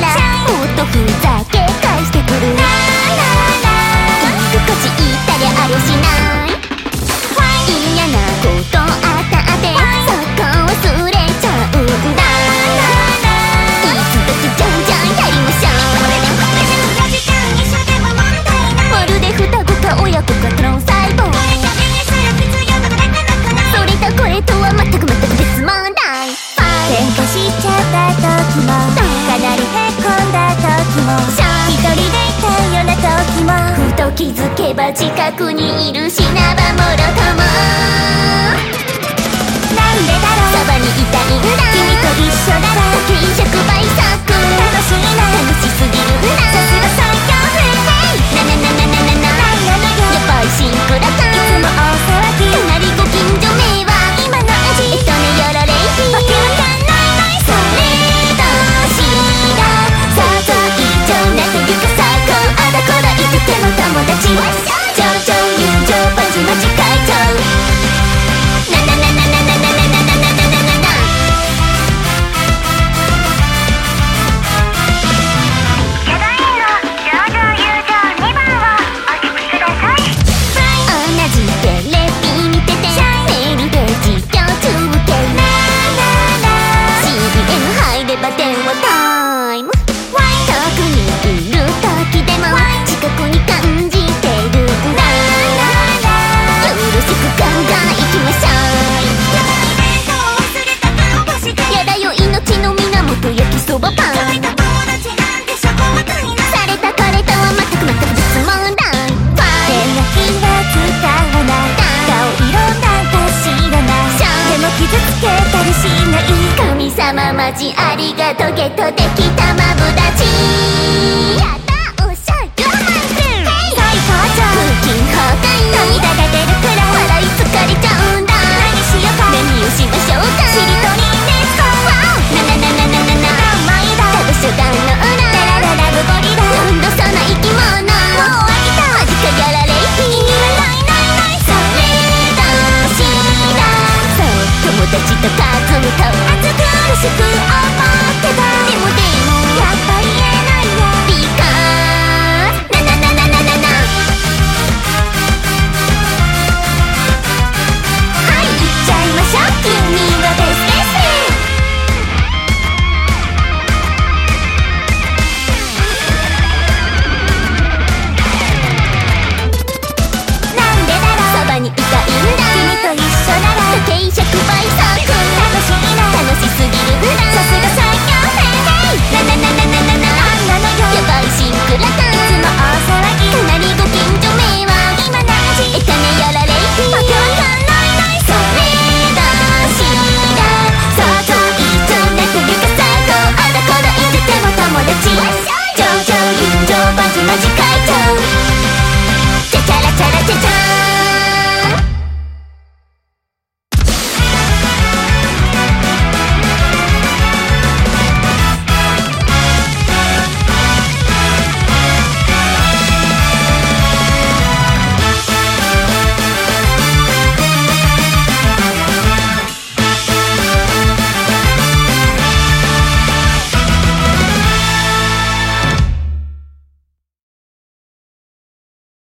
らもっとふざけ返してくる。なあなあなあ。居心たりゃあ。りゃしない近くにいるしなマジありがとうゲットできたマブダチく間近